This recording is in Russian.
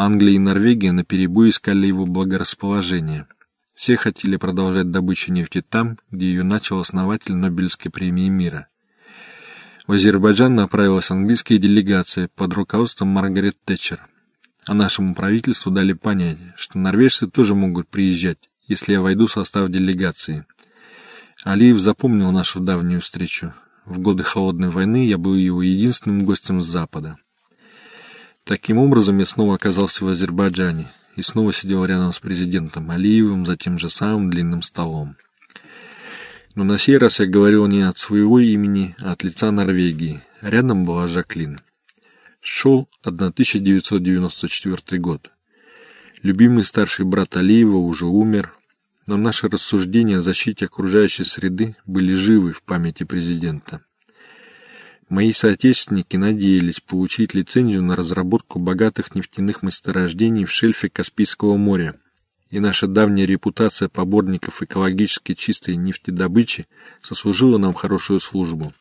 Англия и Норвегия наперебой искали его благорасположение. Все хотели продолжать добычу нефти там, где ее начал основатель Нобелевской премии мира. В Азербайджан направилась английская делегация под руководством Маргарет Тэтчер. А нашему правительству дали понять, что норвежцы тоже могут приезжать, если я войду в состав делегации. Алиев запомнил нашу давнюю встречу. В годы Холодной войны я был его единственным гостем с Запада. Таким образом, я снова оказался в Азербайджане и снова сидел рядом с президентом Алиевым за тем же самым длинным столом. Но на сей раз я говорил не от своего имени, а от лица Норвегии. Рядом была Жаклин. Шел 1994 год. Любимый старший брат Алиева уже умер, но наши рассуждения о защите окружающей среды были живы в памяти президента. Мои соотечественники надеялись получить лицензию на разработку богатых нефтяных месторождений в шельфе Каспийского моря, и наша давняя репутация поборников экологически чистой нефтедобычи сослужила нам хорошую службу.